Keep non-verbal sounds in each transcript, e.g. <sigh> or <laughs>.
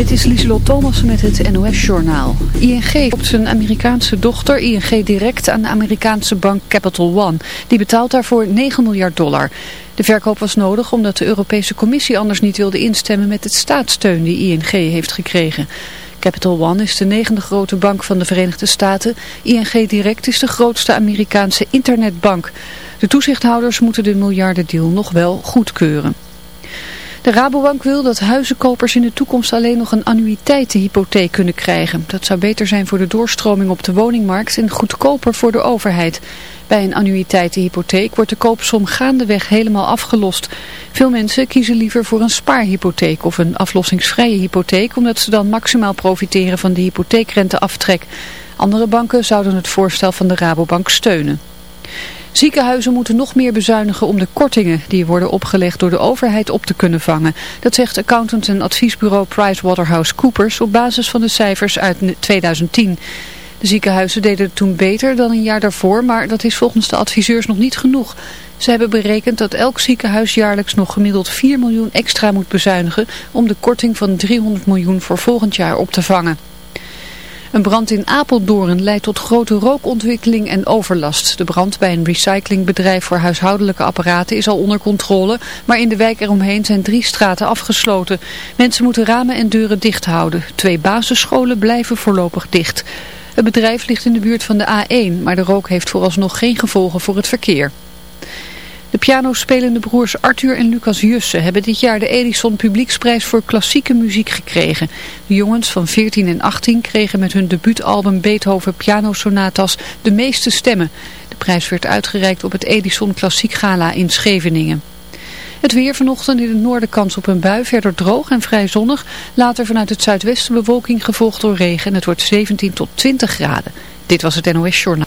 Dit is Lieselot Thomassen met het NOS-journaal. ING koopt zijn Amerikaanse dochter ING direct aan de Amerikaanse bank Capital One. Die betaalt daarvoor 9 miljard dollar. De verkoop was nodig omdat de Europese Commissie anders niet wilde instemmen met het staatssteun die ING heeft gekregen. Capital One is de negende grote bank van de Verenigde Staten. ING Direct is de grootste Amerikaanse internetbank. De toezichthouders moeten de miljardendeal nog wel goedkeuren. De Rabobank wil dat huizenkopers in de toekomst alleen nog een annuïteitenhypotheek kunnen krijgen. Dat zou beter zijn voor de doorstroming op de woningmarkt en goedkoper voor de overheid. Bij een annuïteitenhypotheek wordt de koopsom gaandeweg helemaal afgelost. Veel mensen kiezen liever voor een spaarhypotheek of een aflossingsvrije hypotheek omdat ze dan maximaal profiteren van de hypotheekrenteaftrek. Andere banken zouden het voorstel van de Rabobank steunen. Ziekenhuizen moeten nog meer bezuinigen om de kortingen die worden opgelegd door de overheid op te kunnen vangen. Dat zegt accountant en adviesbureau PricewaterhouseCoopers op basis van de cijfers uit 2010. De ziekenhuizen deden het toen beter dan een jaar daarvoor, maar dat is volgens de adviseurs nog niet genoeg. Ze hebben berekend dat elk ziekenhuis jaarlijks nog gemiddeld 4 miljoen extra moet bezuinigen om de korting van 300 miljoen voor volgend jaar op te vangen. Een brand in Apeldoorn leidt tot grote rookontwikkeling en overlast. De brand bij een recyclingbedrijf voor huishoudelijke apparaten is al onder controle, maar in de wijk eromheen zijn drie straten afgesloten. Mensen moeten ramen en deuren dicht houden. Twee basisscholen blijven voorlopig dicht. Het bedrijf ligt in de buurt van de A1, maar de rook heeft vooralsnog geen gevolgen voor het verkeer. De pianospelende broers Arthur en Lucas Jussen hebben dit jaar de Edison Publieksprijs voor klassieke muziek gekregen. De jongens van 14 en 18 kregen met hun debuutalbum Beethoven Pianosonatas de meeste stemmen. De prijs werd uitgereikt op het Edison Klassiek Gala in Scheveningen. Het weer vanochtend in het noorden kans op een bui, verder droog en vrij zonnig. Later vanuit het zuidwesten bewolking gevolgd door regen en het wordt 17 tot 20 graden. Dit was het NOS Journaal.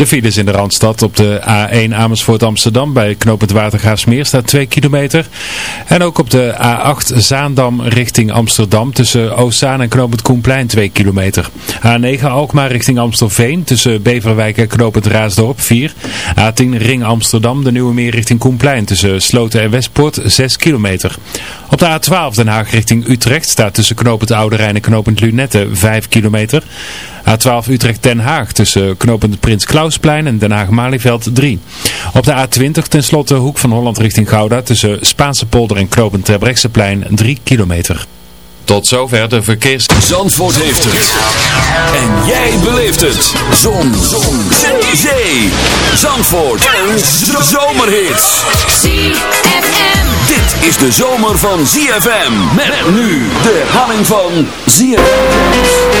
De files in de Randstad op de A1 Amersfoort Amsterdam bij knooppunt Watergraafsmeer staat 2 kilometer. En ook op de A8 Zaandam richting Amsterdam tussen Oostzaan en knooppunt Koenplein 2 kilometer. A9 Alkmaar richting Amstelveen tussen Beverwijk en knooppunt Raasdorp 4. A10 Ring Amsterdam de Nieuwe Meer richting Koenplein tussen Sloten en Westpoort 6 kilometer. Op de A12 Den Haag richting Utrecht staat tussen knooppunt Oude Rijn en knooppunt Lunette 5 kilometer. A12 Utrecht-Den Haag tussen knooppunt Prins Klausplein en Den Haag-Malieveld 3. Op de A20 tenslotte Hoek van Holland richting Gouda tussen Spaanse polder en knooppunt Terbrechtseplein 3 kilometer. Tot zover de verkeers... Zandvoort heeft het. En jij beleeft het. Zon. Zon. Zee. Zandvoort. En zomerhits. ZFM. Dit is de zomer van ZFM. Met nu de herhaling van ZFM.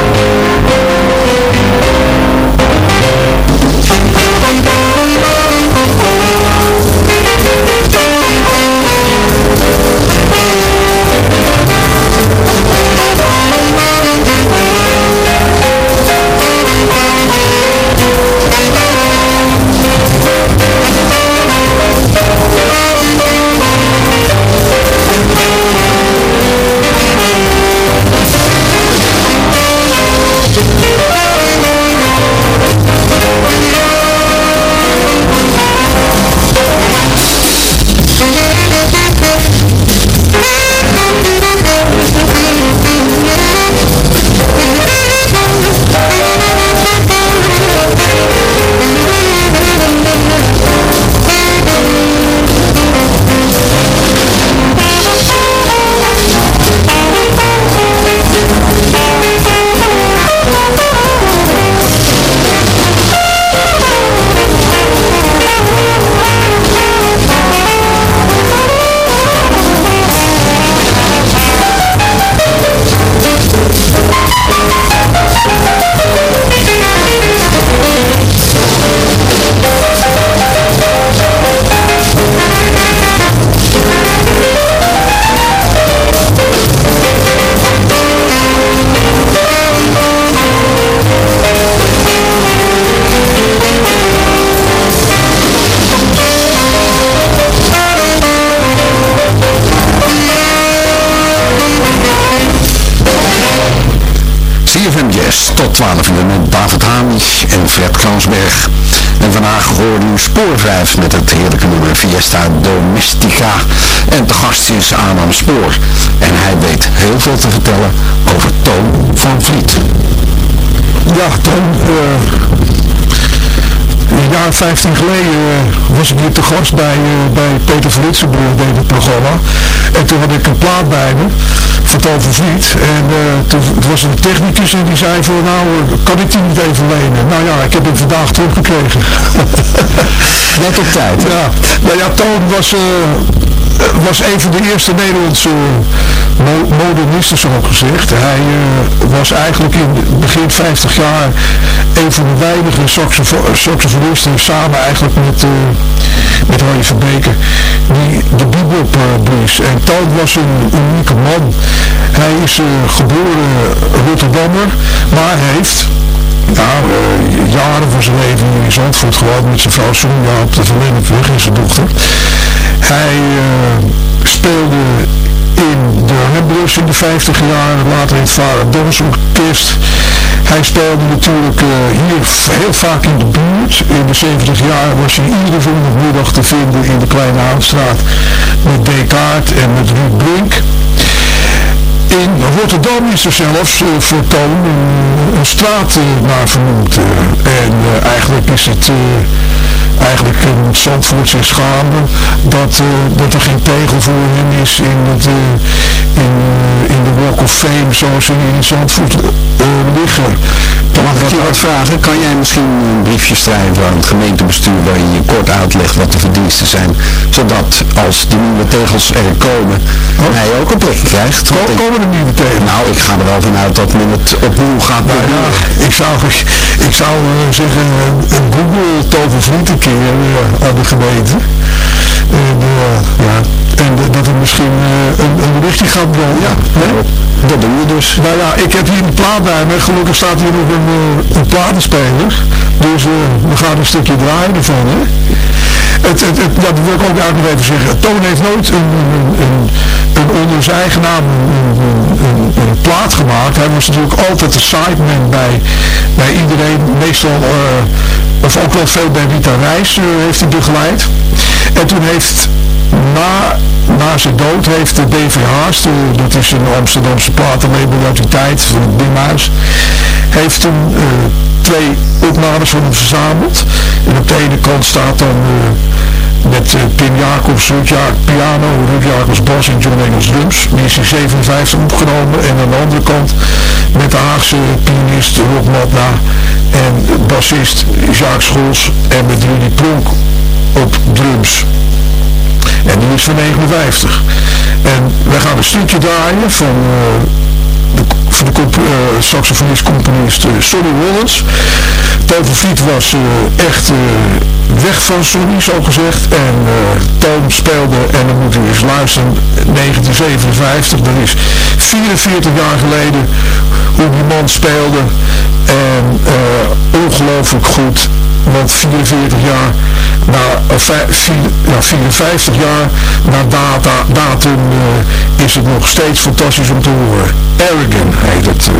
Hoorde u Spoor 5 met het heerlijke nummer Fiesta Domestica. En de gast is Adam Spoor. En hij weet heel veel te vertellen over Toon van Vliet. Ja, Toon, een jaar 15 geleden uh, was ik hier te gast bij, uh, bij Peter van Ritsenburg, deed het programma. En toen had ik een plaat bij me, van Toon Vliet. En uh, toen was er een technicus en die zei van, nou, kan ik die niet even lenen? Nou ja, ik heb hem vandaag teruggekregen. <laughs> Net op tijd. Ja, nou ja, Toon was was een van de eerste Nederlandse mo modernisten, zo gezegd. Hij uh, was eigenlijk in begin 50 jaar een van de weinige saxofonisten samen eigenlijk met, met Harry van Beker die de uh, blies. En Toon was een unieke man. Hij is geboren Rotterdammer, maar heeft ja, uh, jaren van zijn leven in Zandvoort gewoond met zijn vrouw Sonja op de Verlennepweg en zijn dochter. Hij speelde in de Ramblers in de 50 jaar, later in het Varen Dansorkest. Hij speelde natuurlijk uh, hier heel vaak in de buurt. In de 70 jaar was hij iedere zondagmiddag te vinden in de Kleine Haanstraat met Descartes en met Ruud Brink. In Rotterdam is er zelfs uh, voor Toon een, een straat uh, naar vernoemd. En eigenlijk is het eigenlijk in Zandvoort zich schamen dat, dat er geen tegel voor hem is in, in, in de Walk of Fame zoals ze in Zandvoort liggen. Mag ik je wat vragen? Kan jij misschien een briefje schrijven aan het gemeentebestuur waarin je kort uitlegt wat de verdiensten zijn, zodat als de nieuwe tegels er komen, oh. hij ook een plek krijgt? Ko komen er nieuwe tegels? Nou, ik ga er wel vanuit dat men het opnieuw gaat nou, ja, ik zou, ik zou uh, zeggen, een Google tovervliet een keer aan de gemeente. En, uh, ja, en dat er misschien een, een berichtje gaat brengen. Ja, dat doen we dus. Nou ja, ik heb hier een plaat bij me. Gelukkig staat hier nog een, een platenspeler. Dus we gaan een stukje draaien ervan. Hè. Het, het, het, dat wil ik ook eigenlijk even zeggen. Toon heeft nooit een, een, een, een onder zijn eigen naam een, een, plaat gemaakt. Hij was natuurlijk altijd de sideman bij, bij iedereen. Meestal, uh, of ook wel veel bij Rita Reis uh, heeft hij begeleid. En toen heeft na, na zijn dood heeft de DVH's, de, dat is een Amsterdamse platenlabel uit die tijd, van het heeft toen uh, twee opnames van hem verzameld. En op de ene kant staat dan uh, met uh, Pim Jacobs, Ruud piano, Ruud Jacobs bas en John Engels drums. Die is in 57 opgenomen. En aan de andere kant met de Haagse pianist Rob Matna en bassist Jacques Scholz en met Rudy Plonk op drums. En die is van 59. En wij gaan een stukje draaien van uh, de, van de uh, saxofonist-componist uh, Sonny Rollins. Toon Vliet was uh, echt weg van Sonny, zo gezegd. En Toon speelde, en dan moet u eens luisteren, 1957, dat is 44 jaar geleden hoe die man speelde. En ongelooflijk goed want 44 jaar na, of, eh, ja, 54 jaar na data, datum uh, is het nog steeds fantastisch om te horen. Arrogant heet het. Uh.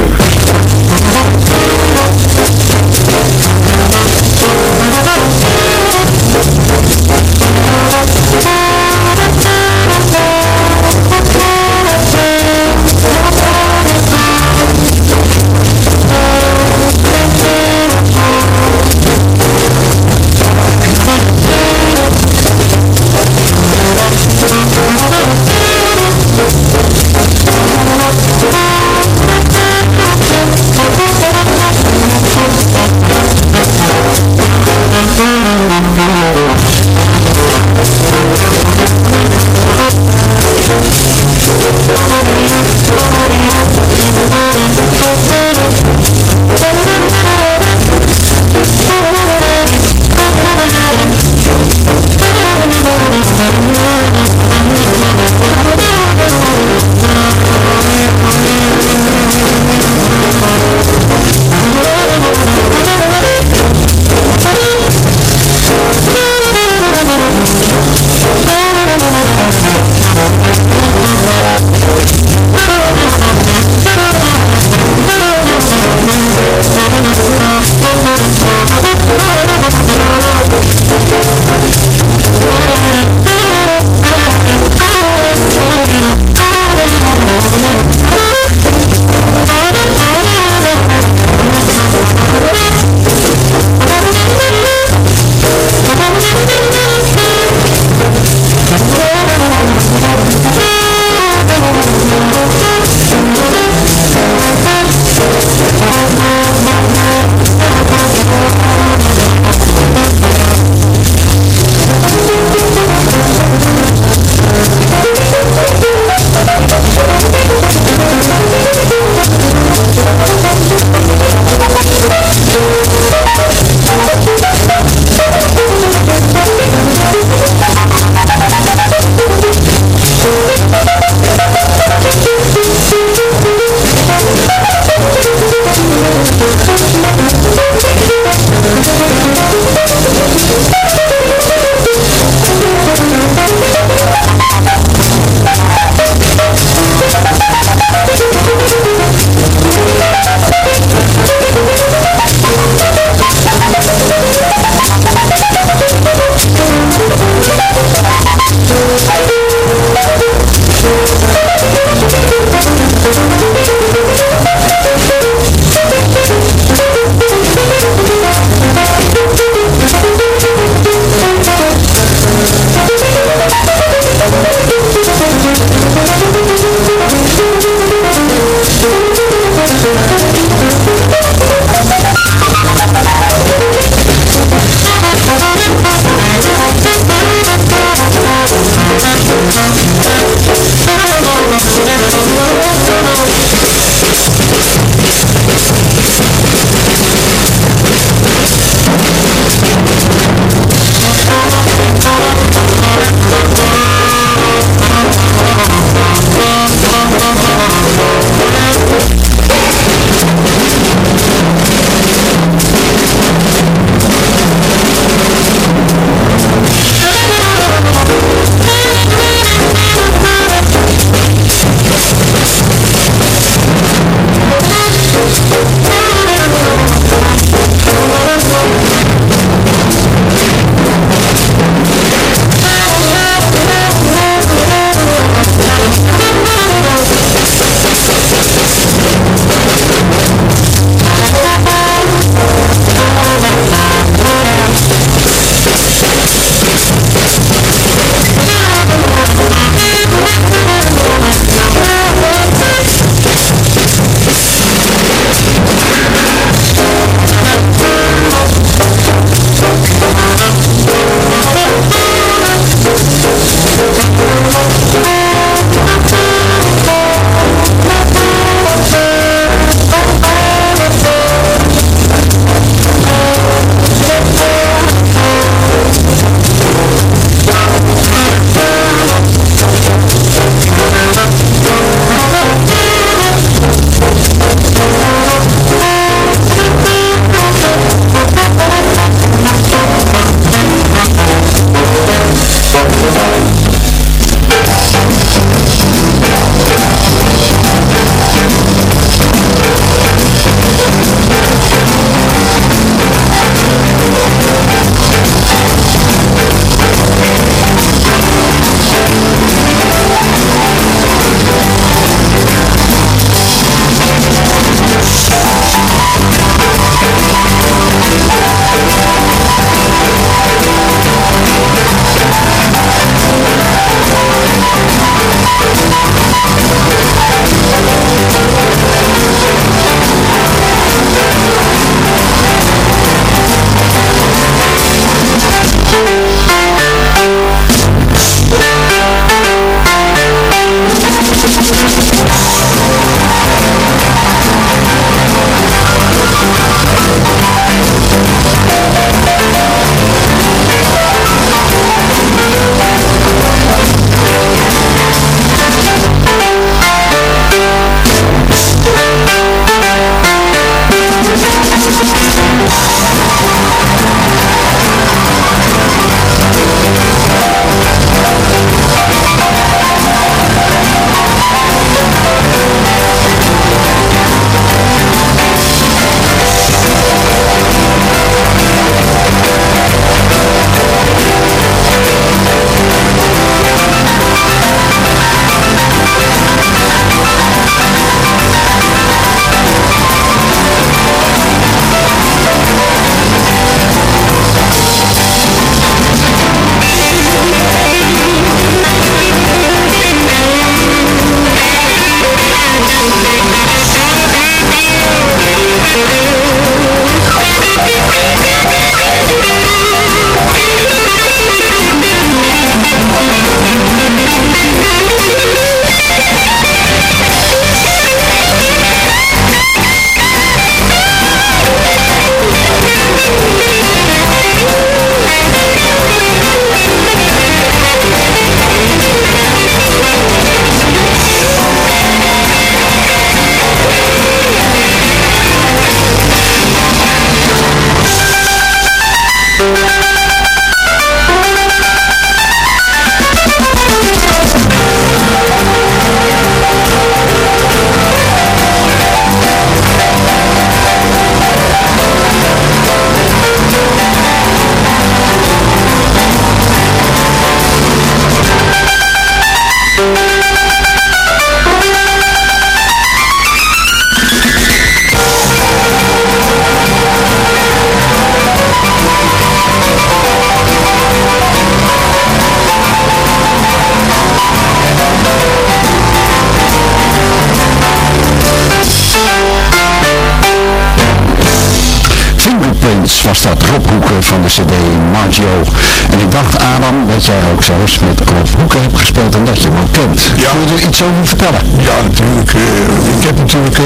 Iets over vertellen? Ja, natuurlijk. Uh, ik heb natuurlijk uh,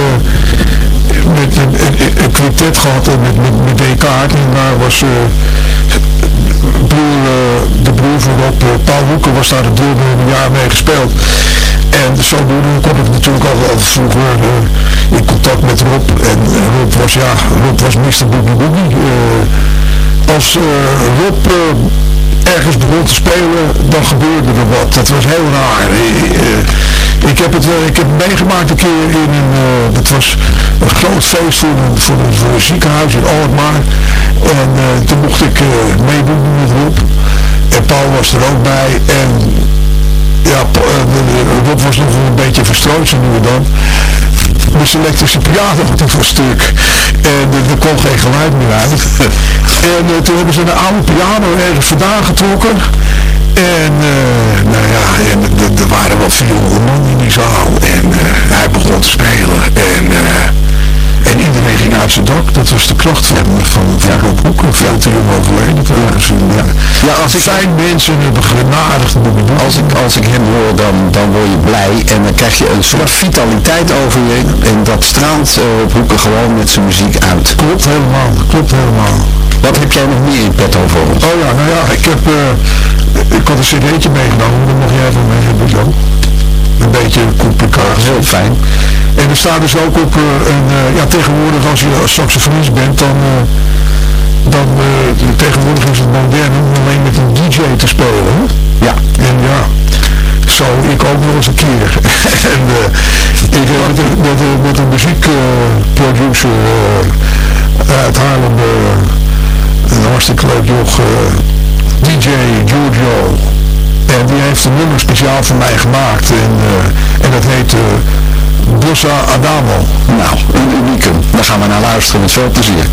met een, quintet gehad met, met, met D-kaart en daar was broer, de broer van Rob, Paul Hoeken was daar de drummer een jaar mee gespeeld. En zodoende kom ik natuurlijk al, al vroeger in contact met Rob. En Rob was, ja, Rob was Mr. Boogie Boogie. Als Rob ergens begon te spelen, dan gebeurde er wat. Dat was heel raar. Ik heb het ik heb meegemaakt een keer in een, dat was een groot feest voor een, voor een, voor een ziekenhuis in Alkmaar. En toen mocht ik meedoen met Rob. En Paul was er ook bij. En ja, Rob was nog een beetje verstrooid zo nu en dan. Dus de elektrische piano die was stuk. En er kwam geen geluid meer uit. <laughs> en uh, toen hebben ze een oude piano ergens vandaan getrokken. En uh, nou ja, en er waren wel 400 man in die zaal. En uh, hij begon te spelen. En en iedereen ging uit zijn dak. Dat was de kracht van, van, van Rob Hoeken. Veel te jong overleden trouwens. Ja. ja, als ik fijn mensen hebben genadigd Als ik, als ik hem hoor, dan, dan word je blij. En dan krijg je een soort vitaliteit over je. En dat straalt Rob Hoeken gewoon met zijn muziek uit. Klopt helemaal. Klopt helemaal. Wat heb jij nog meer in petto voor ons? Oh ja, nou ja, ik heb... Uh, ik had een cd'tje meegenomen. Daar mag jij van mee hebben, een beetje complicaat. Heel fijn. En er staat dus ook op uh, een, uh, ja tegenwoordig als je saxofonist bent, dan, dan tegenwoordig is het modern om alleen met een DJ te spelen. Ja. En ja, zo ik ook nog eens een keer. <laughs> en ik heb met, met, met een muziekproducer uit Haarlem, een hartstikke leuk joch, eh, DJ Giorgio. En die heeft een nummer speciaal voor mij gemaakt. En, eh, en dat heet... Eh, Bossa Adamo. Nou, een unicum. Daar gaan we naar luisteren met veel plezier.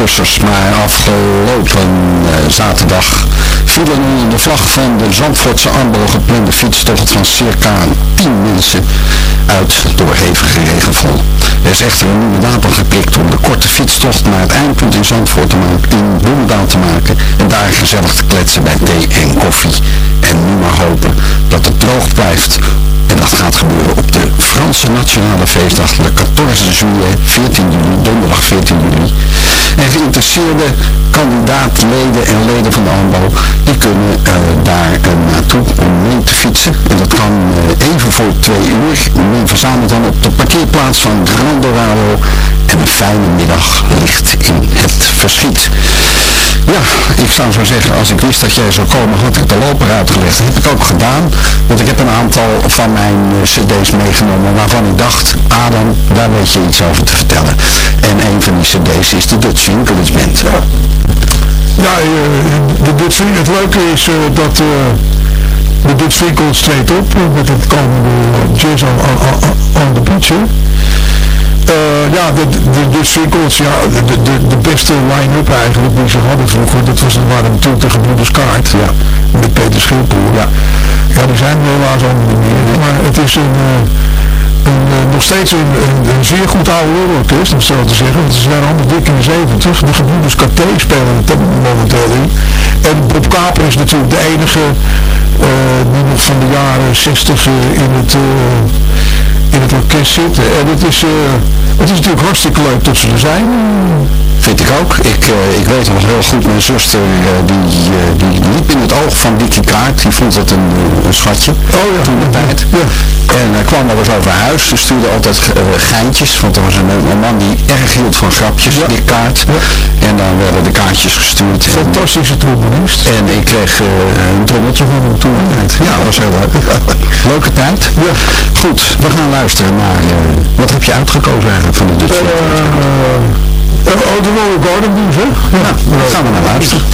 Voor 50-plussers, maar afgelopen uh, zaterdag vielen onder de vlag van de Zandvoortse Ambel geplande fietstocht van circa 10 mensen uit door hevige regenval. Er is echter een nieuwe datum geprikt om de korte fietstocht naar het eindpunt in Zandvoort te maken, in Bloemendaal te maken en daar gezellig te kletsen bij thee en koffie. En nu maar hopen dat het droog blijft en dat gaat gebeuren op de Franse Nationale Feestdag, de 14 juli, 14 juli, donderdag 14 juli. En geïnteresseerde kandidaatleden en leden van de AMBO, die kunnen uh, daar uh, naartoe om mee te fietsen. En dat kan uh, even voor twee uur. Men verzamelt dan op de parkeerplaats van Grand. En een fijne middag ligt in het verschiet. Ja, ik zou zo zeggen, als ik wist dat jij zou komen, had ik de loper uitgelegd. Dat heb ik ook gedaan, want ik heb een aantal van mijn cd's meegenomen waarvan ik dacht, Adam, daar weet je iets over te vertellen. En een van die cd's is de Dutch Winkelers Band. Ja, ja de Dutch Het leuke is uh, dat de Dutch Winkels treedt op met het komende Jazz on, on the Beach. Uh, ja, de, de, de ja, de, de, de beste line-up eigenlijk die ze hadden vroeger, dat was, waren natuurlijk de gebroeders Kaart, ja, met Peter Schilpoel, ja. Ja, die zijn helaas allemaal niet meer, maar het is een... Een, uh, nog steeds een, een, een, zeer goed oude orkest, om zo te zeggen. Want ze zijn allemaal dik in de 70. De gebroeders KT spelen het momenteel in. En Bob Kaper is natuurlijk de enige uh, die nog van de jaren 60 uh, in het in het orkest zitten. En het is, uh, het is natuurlijk hartstikke leuk dat ze er zijn. Vind ik ook. Ik, uh, ik weet nog heel goed, mijn zuster uh, die, die liep in het oog van Dickie Kaart. Die vond het een, een schatje. Oh ja. Toen de tijd. Ja. En hij kwam wel eens over huis. Ze stuurde altijd geintjes. Want er was een, een, man die erg hield van grapjes, ja. Kaart. Ja. En dan werden de kaartjes gestuurd. Fantastische trombonist. En ik kreeg een trommeltje van hem toen. Ja, dat was heel leuk. Leuke tijd. Ja. Goed, we gaan luisteren naar... wat heb je uitgekozen eigenlijk van de Dutch uh, Oh, de Royal Garden doen zeg. Ja, dat dan gaan we naar luisteren.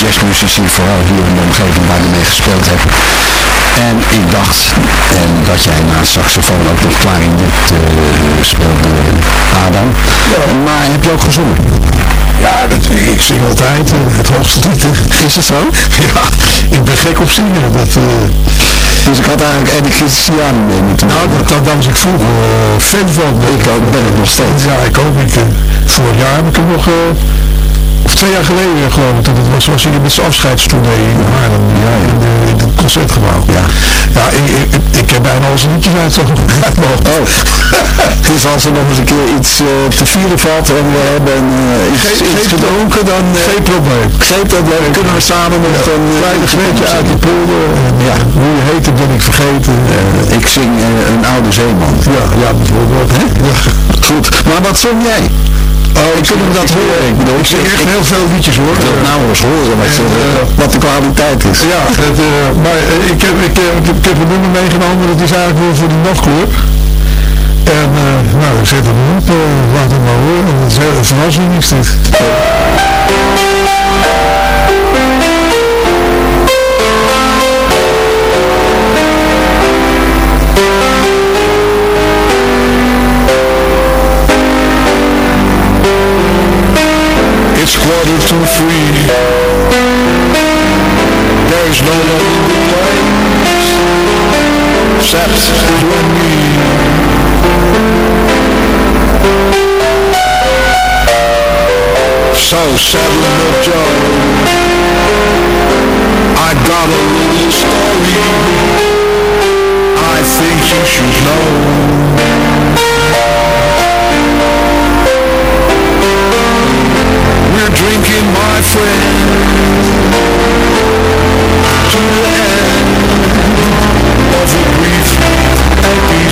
Jazzmuzici, vooral hier in de omgeving waar hij mee gespeeld hebt. En ik dacht en dat jij naast saxofoon ook nog klarinet uh, speelde, Adam. Maar heb je ook gezongen? Ja, dat, ik zing altijd uh, het hoogste lied. Is het zo? <laughs> Ja, ik ben gek op zingen. Dat, uh, dus ik had eigenlijk Eddie Christian mee moeten Nou, dat, dat, was ik vroeger fan van. Ik ook, ben ik nog steeds. Ja, ik ook. Ik, vorig jaar heb ik hem nog of twee jaar geleden geloof ik, dat het was, was hij met zijn afscheidstournee in Haarlem, ja, in, de, in het concertgebouw. Ja, ja ik, ik, ik heb bijna al zijn liedjes uit, uit <laughs> Oh, dus als er nog eens een keer iets uh, te vieren valt en we hebben uh, iets, geen, iets gedronken, dan... Uh, geen probleem. Geen probleem, kunnen we samen ja, een... Kleine greetje uit de polder, ja, hoe je heet, dat ben ik vergeten. ik zing een oude zeeman. Ja, ja bijvoorbeeld. Hè? Ja. Goed, maar wat zong jij? Oh, ik kunnen dat horen. Ik bedoel, ik zing echt heel veel liedjes hoor. Ik wil het nou eens horen wat, en, uh, wat de kwaliteit is. Ja, het, uh, maar ik, heb, ik, heb, ik heb een nummer meegenomen, dat is eigenlijk weer voor de nachtclub. En nou, ik zet hem op, laat hem maar horen, dat is een verrassing is dit. So settle up Joe I got a little story. I think you should know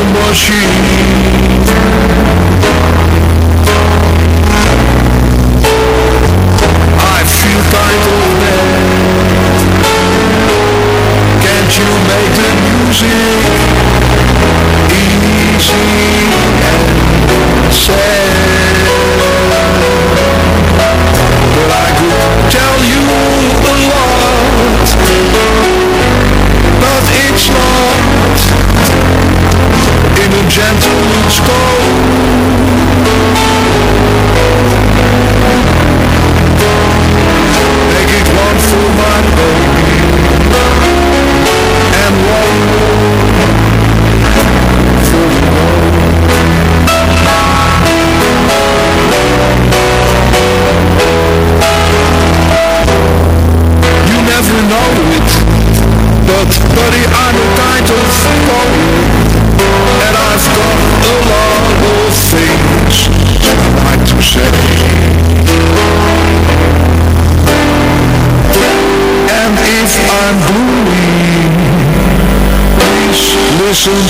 in the Solutions.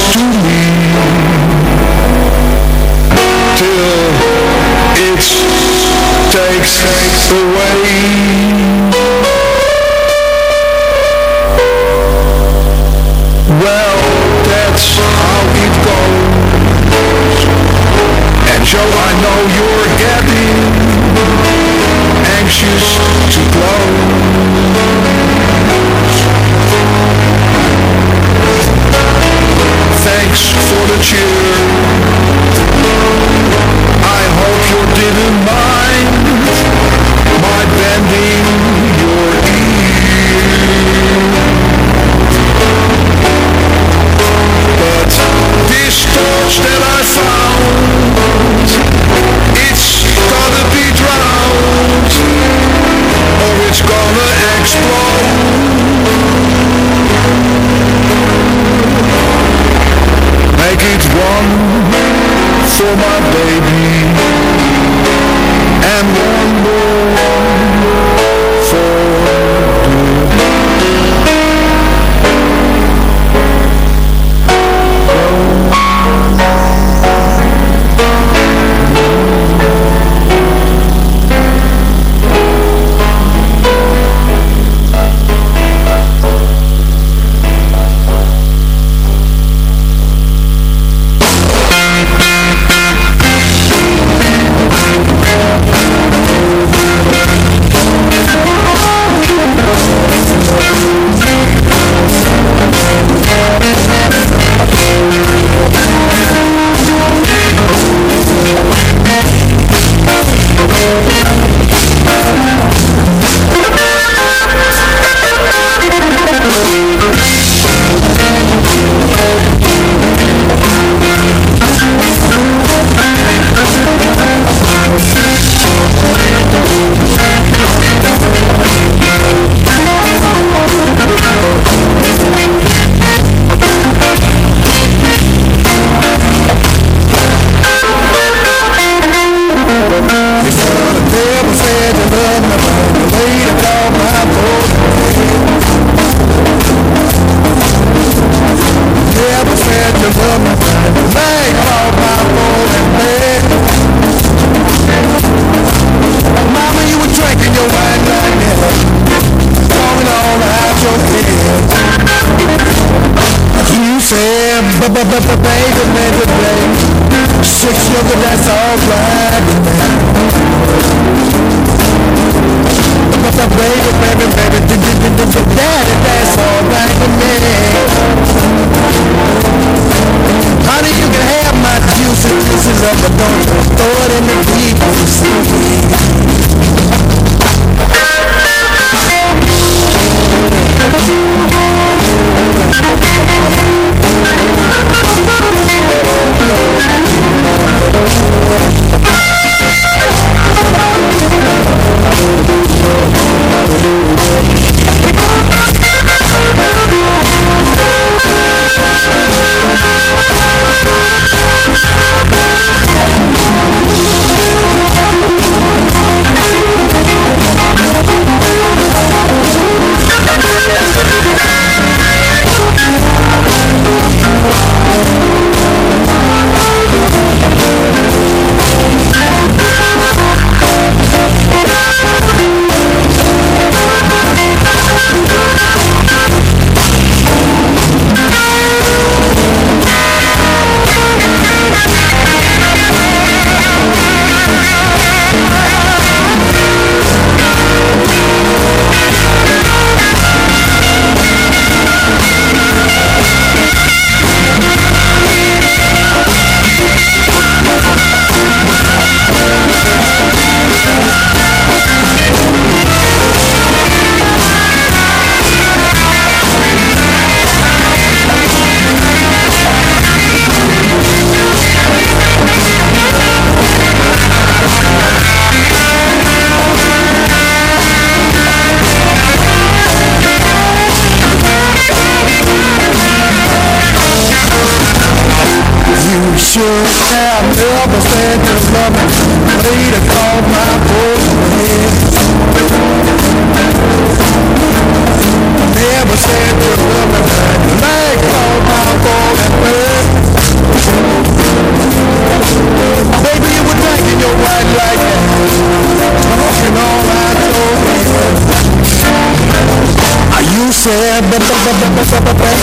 Okay.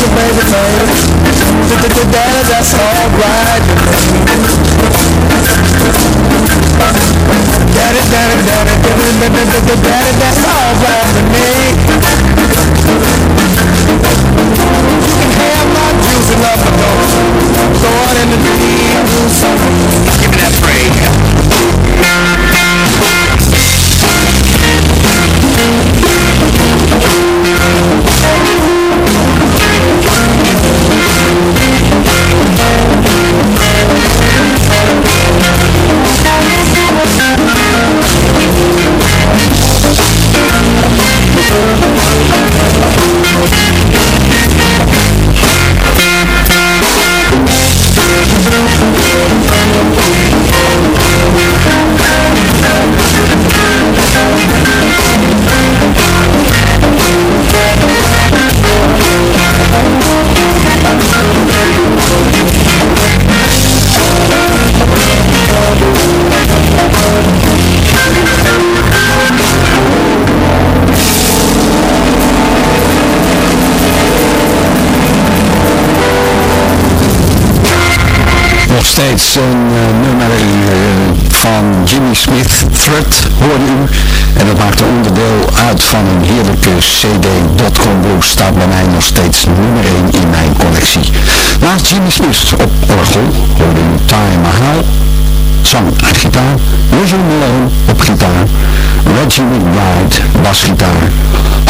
Steeds een nummer van Jimmy Smith, Threat, hoorde u. En dat maakt een onderdeel uit van een heerlijke CD. Dotcom Blues staat bij mij nog steeds nummer 1 in mijn collectie. Naast Jimmy Smith op orgel hoorde u Time Mahal zang en gitaar, Russell Malone op gitaar, Reggie McBride basgitaar,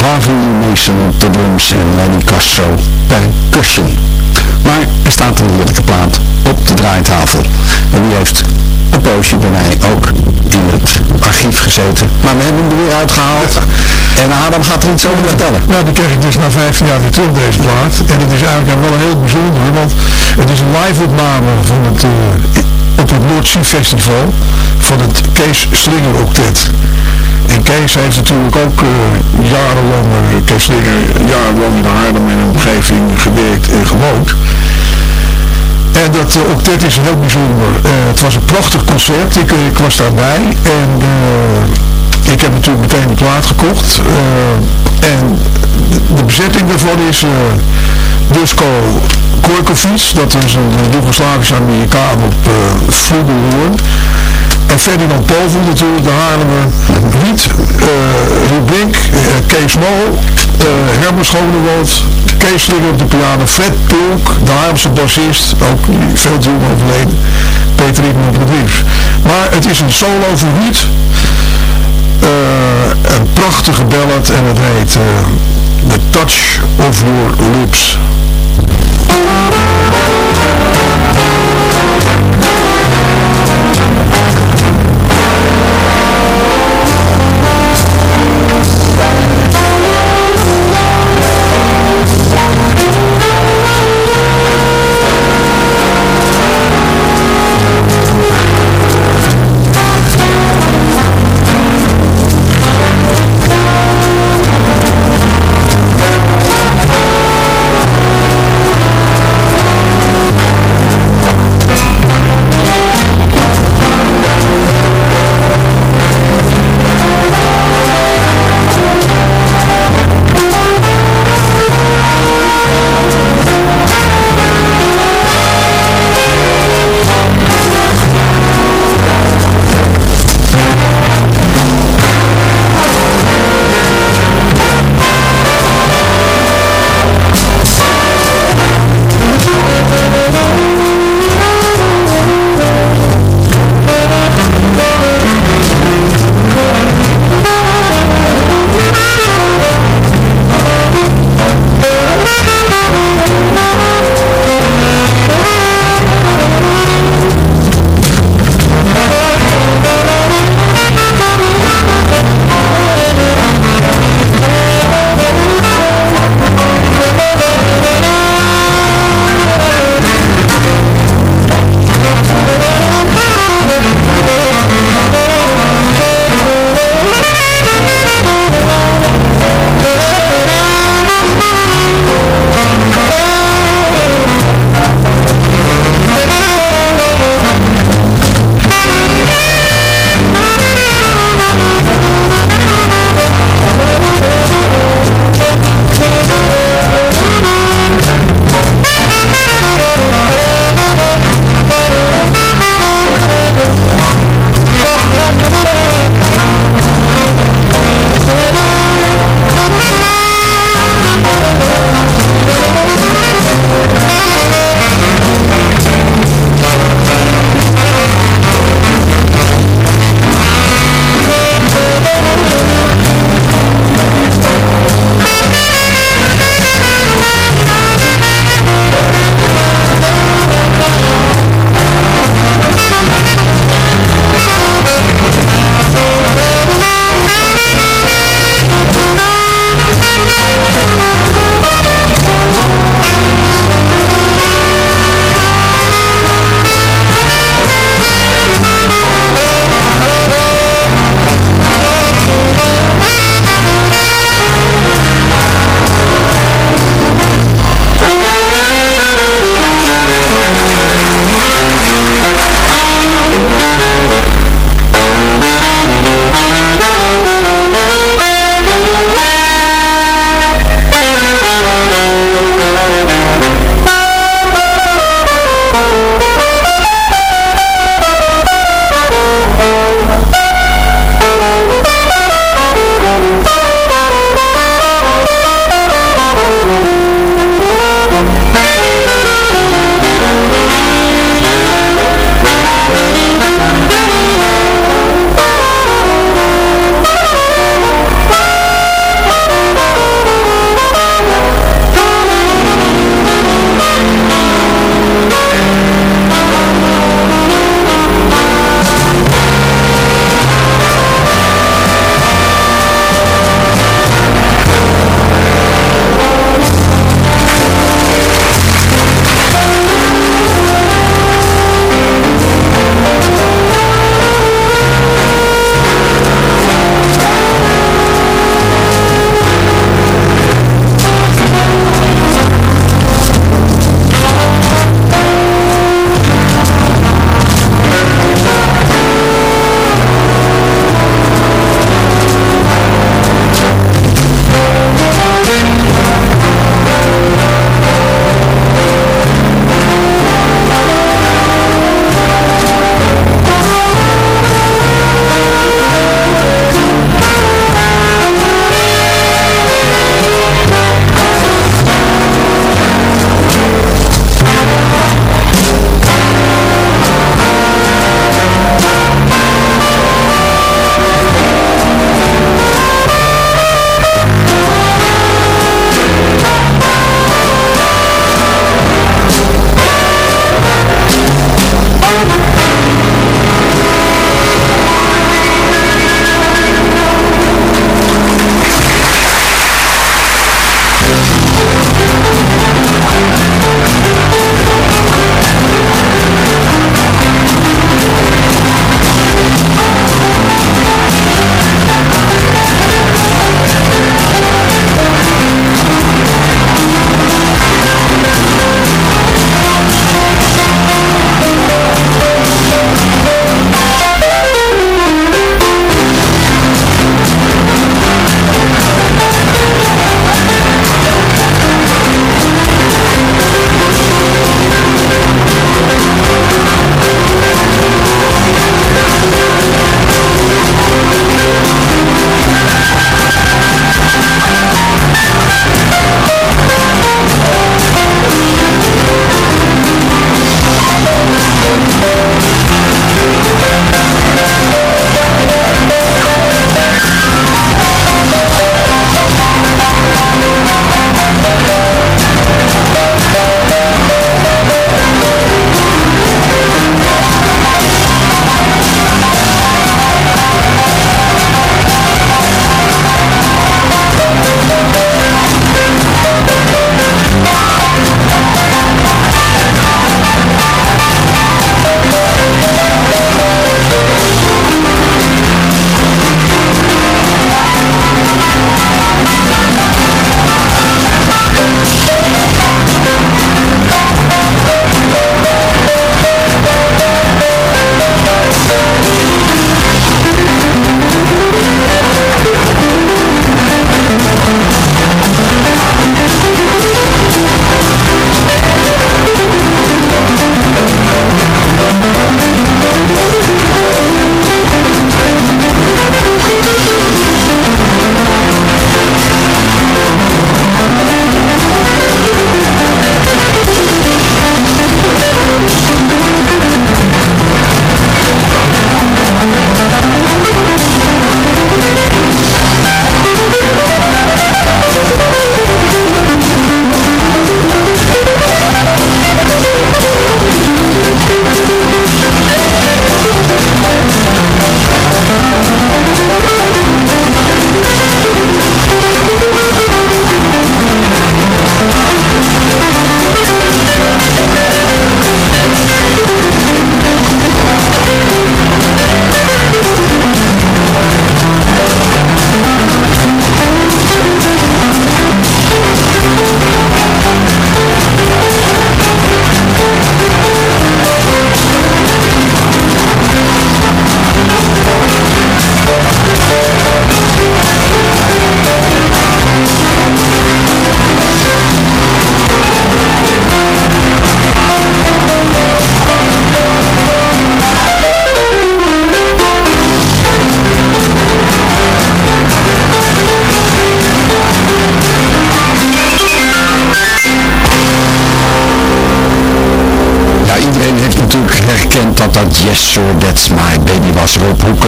Harvey Mason op de drums en Lenny Castro percussion. Maar er staat een heerlijke plaat op de draaitafel en die heeft een poosje bij mij ook in het archief gezeten. Maar we hebben hem er weer uitgehaald. En Adam gaat er iets over vertellen. Nou, die kreeg ik dus na 15 jaar weer terug, deze plaat. En het is eigenlijk wel heel bijzonder, want het is een live opname van het... Uh, op het Noordzee Festival van het Kees Slinger Octet. En Kees heeft natuurlijk ook uh, jarenlang, uh, Kees jarenlang in Haarlem en omgeving gewerkt en gewoond. En dat uh, octet is heel bijzonder. het was een prachtig concert, ik, ik was daarbij en ik heb natuurlijk meteen de plaat gekocht. en de bezetting daarvan is Dusko Korkovic, dat is een Joegoslavische Amerikaan op uh. En Ferdinand Povel natuurlijk, de Haarlemmer. Riet, uh, Rubink, uh, Kees Mol, uh, Herman Schonewold, Kees Slinger op de piano, Fred Pulk, de Haarlemse bassist, ook veel te jong overleden, Peter op drums. Maar het is een solo voor Riet. een prachtige ballad en het heet The Touch of Your Lips.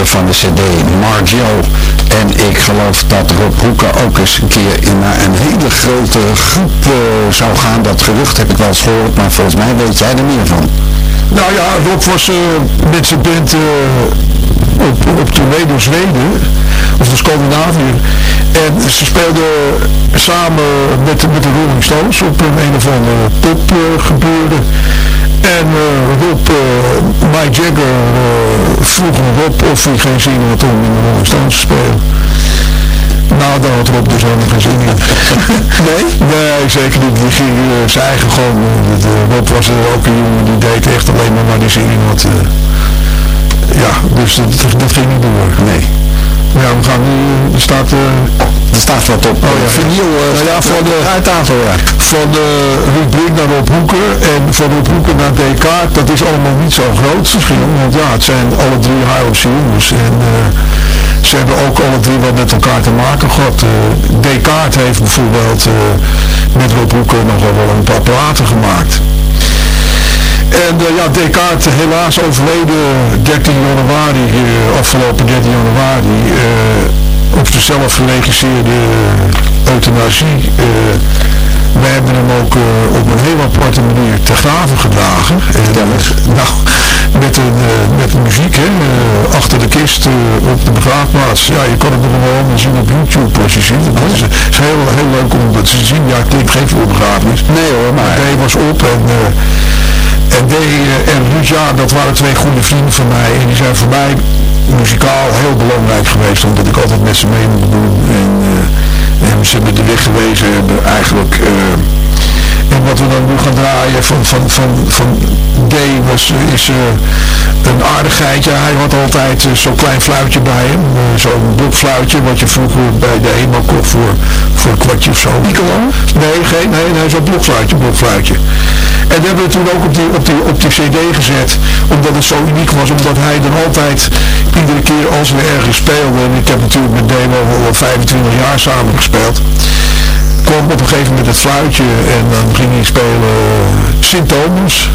Van de cd Margio. En ik geloof dat Rob Hoeken ook eens een keer in naar een hele grote groep uh, zou gaan. Dat gerucht heb ik wel eens gehoord, maar volgens mij weet jij er meer van. Nou ja, Rob was uh, met zijn band op, op tournee door Zweden, of door Scandinavië. En ze speelden samen met, met de Rolling Stones op een, een of andere pop uh, gebeuren. En uh, Rob, uh, Mike Jagger vroeg Rob of hij geen zin had om in de Rolling Stones te spelen. Nou, daar had Rob dus helemaal geen zin in. <laughs> nee? Nee, zeker niet. Die ging zijn eigen gewoon. Rob was er ook een jongen die deed echt alleen maar waar hij zin in had. Ja, dus dat, dat ging niet door. Nee. Ja, we gaan nu, er staat... Uh, er staat wat op. Oh ja, vinyl. Uh, ja, van de, uittafel, ja. Van de Ruud Brink naar Rob Hoeker en van Rob Hoeker naar Descartes, dat is allemaal niet zo groot verschil. Want ja, het zijn alle drie Highlandse jongens. En uh, ze hebben ook alle drie wat met elkaar te maken gehad. Uh, Descartes heeft bijvoorbeeld met Rob Hoeker nog wel een paar platen gemaakt. En uh, ja, Descartes helaas overleden 13 januari, uh, afgelopen 13 januari, uh, op zichzelf geregisseerde euthanasie. we hebben hem ook op een heel aparte manier te graven gedragen. En, nou, met, een, met muziek, hè, achter de kist op de begraafplaats. Ja, je kan het nog wel allemaal zien op YouTube als je ziet. Het is, is heel, heel leuk om dat te zien. Ja, ik denk geen voorbegrafenis. Nee hoor, maar... hij was op en... En D en Ruud, ja, dat waren twee goede vrienden van mij. En die zijn voor mij muzikaal heel belangrijk geweest. Omdat ik altijd met ze mee moet doen. En, uh, en ze hebben de weg gewezen. Hebben eigenlijk... Uh, en wat we dan nu gaan draaien van, van, van, van D was, is uh, een aardigheidje. Hij had altijd uh, zo'n klein fluitje bij hem. Uh, zo'n blokfluitje wat je vroeger bij de HEMA kocht voor, voor een kwartje of zo. Piccolo? Nee, geen, nee, nee zo'n blokfluitje, blokfluitje. En dat hebben we toen ook op die, op, die, op die cd gezet. Omdat het zo uniek was. Omdat hij dan altijd, iedere keer als we ergens speelden. En ik heb natuurlijk met Demo al 25 jaar samen gespeeld kwam op een gegeven moment het fluitje en dan ging hij spelen Sint Thomas.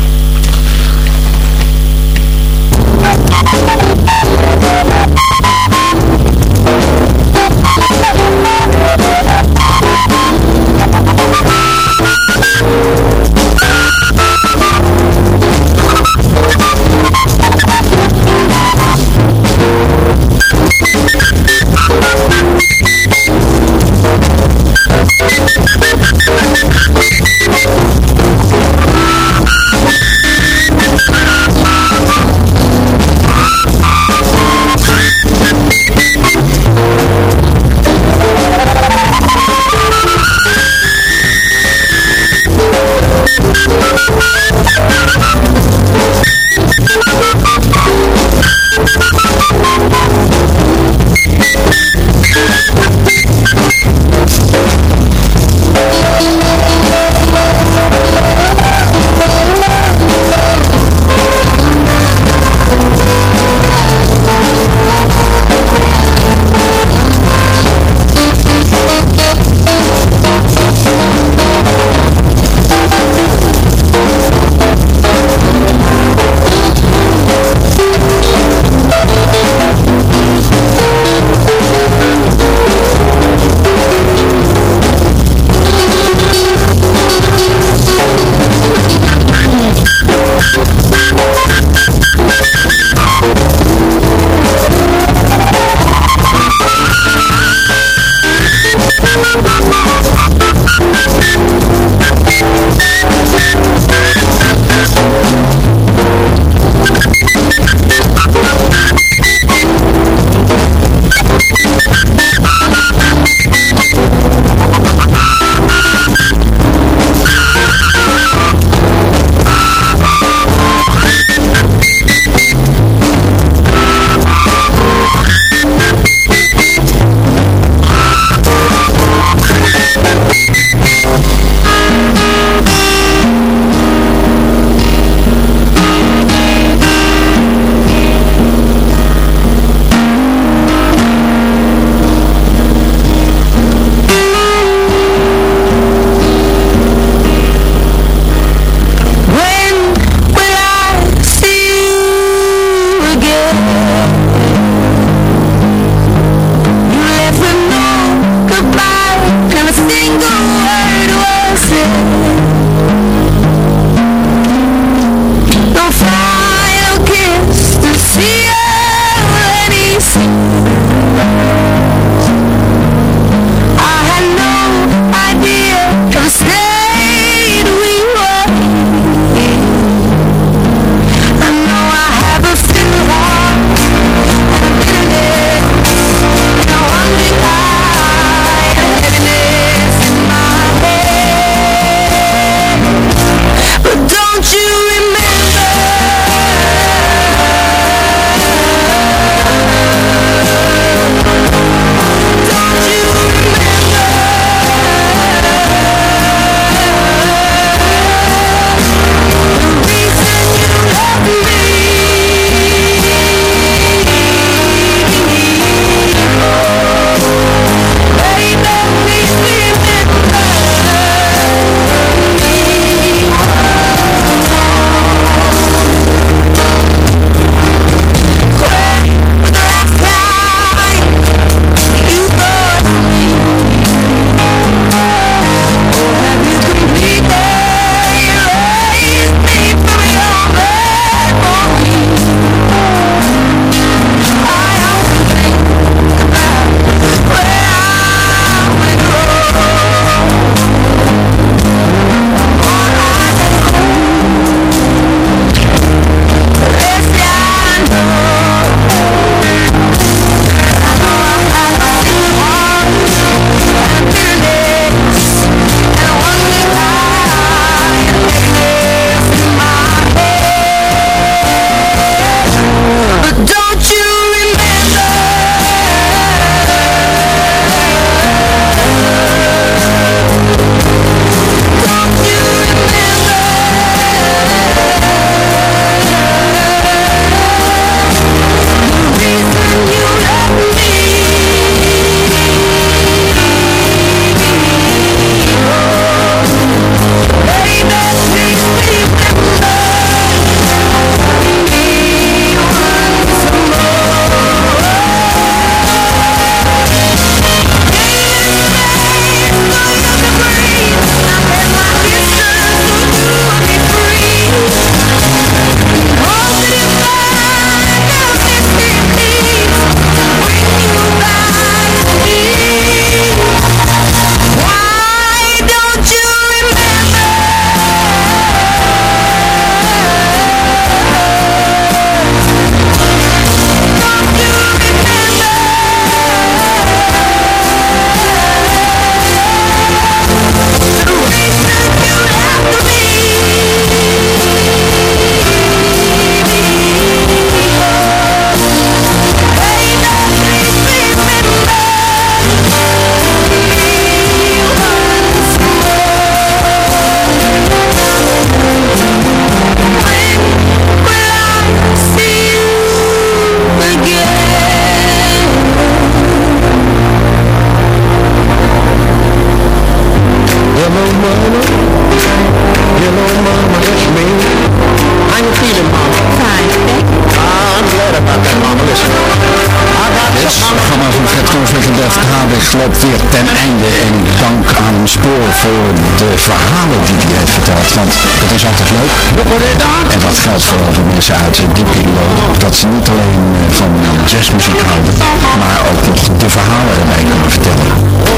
Mensen uit die periode. Dat ze niet alleen eh, van jazzmuziek houden, maar ook nog de verhalen erbij kunnen vertellen.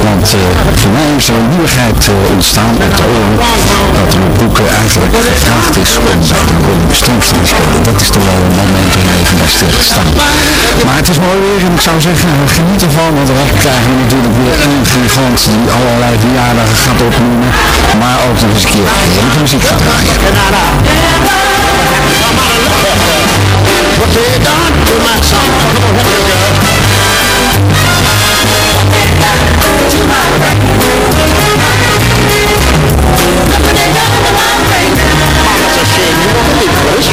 Want uh, voor mij is er een nieuwigheid uh, ontstaan op de oren. Dat er boeken eigenlijk gevraagd is om bij de Stones te spelen. Dat is toch wel een moment om even bij stil. Maar het is mooi weer en ik zou zeggen, geniet ervan. Want dan krijgen we natuurlijk weer een gigant die allerlei verjaardagen gaat opnoemen. Maar ook nog eens een keer heerlijke muziek gaat draaien. What they done to my son?